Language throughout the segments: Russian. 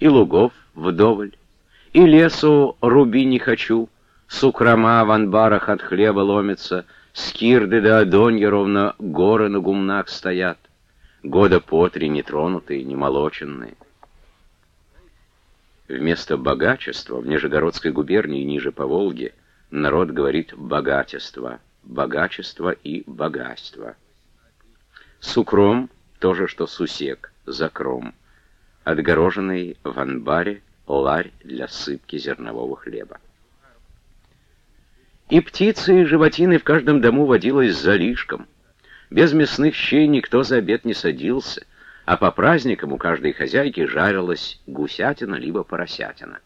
и лугов вдоволь, и лесу руби не хочу, сукрома в анбарах от хлеба ломится, скирды да адонья ровно горы на гумнах стоят, года по три нетронутые, немолоченные. Вместо богачества в Нижегородской губернии ниже по Волге народ говорит «богатество», «богачество» и «богатство». Сукром — то же, что сусек, закром, отгороженный в анбаре ларь для сыпки зернового хлеба. И птицы, и животины в каждом дому водилось залишком. Без мясных щей никто за обед не садился, а по праздникам у каждой хозяйки жарилась гусятина либо поросятина.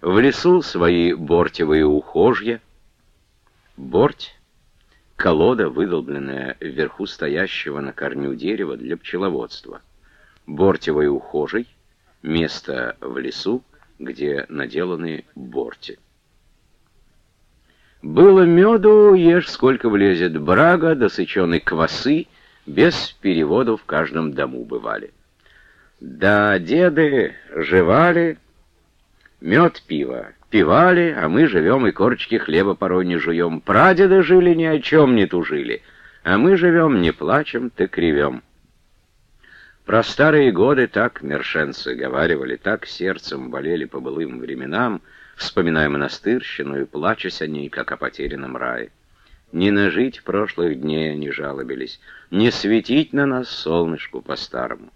В лесу свои бортевые ухожья. Борть — колода, выдолбленная вверху стоящего на корню дерева для пчеловодства. Бортевый ухожий — место в лесу, где наделаны борти. Было меду, ешь сколько влезет, брага, досыченой квасы, без перевода в каждом дому бывали. Да, деды жевали, мед пиво пивали, а мы живем и корочки хлеба порой не жуем. Прадеды жили, ни о чем не тужили, а мы живем, не плачем, так ревем. Про старые годы так мершенцы говаривали, так сердцем болели по былым временам, вспоминая монастырщину и плачась о ней, как о потерянном рае. Не нажить прошлых дней они жалобились, не светить на нас солнышку по-старому.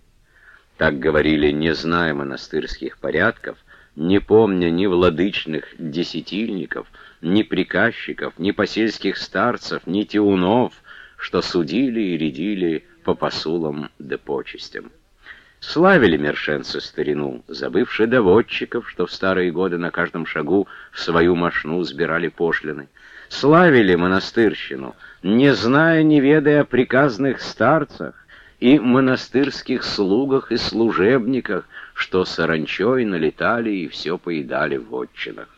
Так говорили, не зная монастырских порядков, не помня ни владычных десятильников, ни приказчиков, ни посельских старцев, ни тиунов, что судили и рядили по посулам да почестям. Славили мершенцы старину, забывши доводчиков, что в старые годы на каждом шагу в свою мошну сбирали пошлины. Славили монастырщину, не зная, не ведая о приказных старцах и монастырских слугах и служебниках, что саранчой налетали и все поедали в отчинах.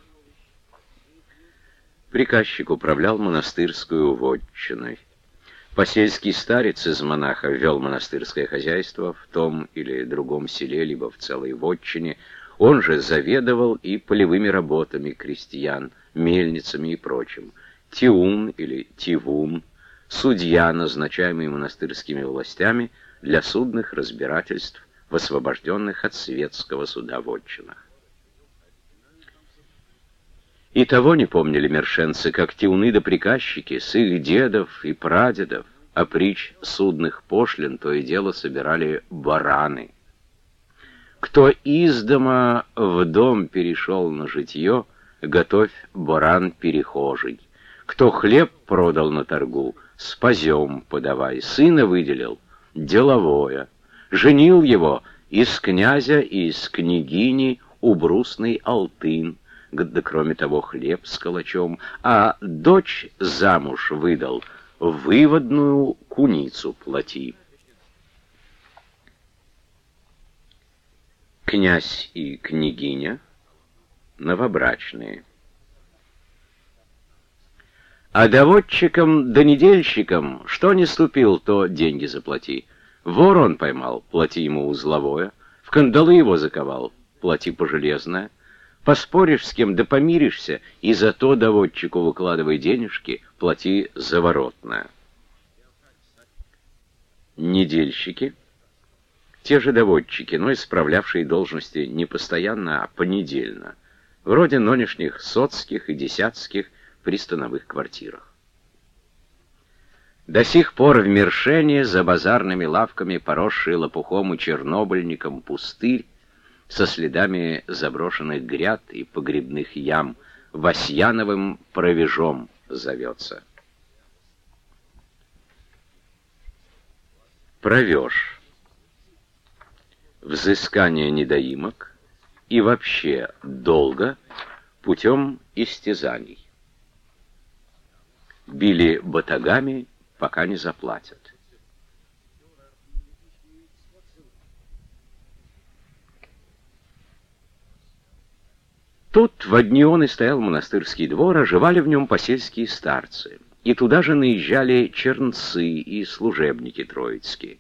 Приказчик управлял монастырскую вотчиной. Посельский старец из монаха вел монастырское хозяйство в том или другом селе, либо в целой вотчине. Он же заведовал и полевыми работами крестьян, мельницами и прочим. Тиун или Тивун, судья, назначаемый монастырскими властями для судных разбирательств в освобожденных от светского суда вотчинах. И того не помнили мершенцы, как тиуны да приказчики с их дедов и прадедов, а притч судных пошлин то и дело собирали бараны. Кто из дома в дом перешел на житье, готовь баран перехожий. Кто хлеб продал на торгу, спазем подавай, сына выделил, деловое. Женил его из князя и из княгини у брусный алтын, да кроме того хлеб с калачом, а дочь замуж выдал, выводную куницу плати. Князь и княгиня новобрачные. А доводчикам да недельщикам, что не ступил, то деньги заплати. Вор он поймал, плати ему узловое, в кандалы его заковал, плати пожелезное. Поспоришь с кем, да помиришься, и за то доводчику выкладывай денежки, плати заворотное. Недельщики, те же доводчики, но исправлявшие должности не постоянно, а понедельно, вроде нынешних соцких и десятских при становых квартирах. До сих пор в Мершене за базарными лавками, поросший лопухом и чернобыльником пустырь, со следами заброшенных гряд и погребных ям, Васьяновым провежом зовется. Провеж. Взыскание недоимок и вообще долго путем истязаний. Били батагами, пока не заплатят. Тут в одни он и стоял монастырский двор, оживали в нем посельские старцы. И туда же наезжали чернцы и служебники троицкие.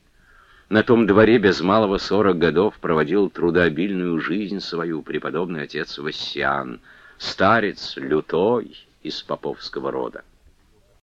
На том дворе без малого сорок годов проводил трудообильную жизнь свою преподобный отец Вассиан, старец лютой из поповского рода.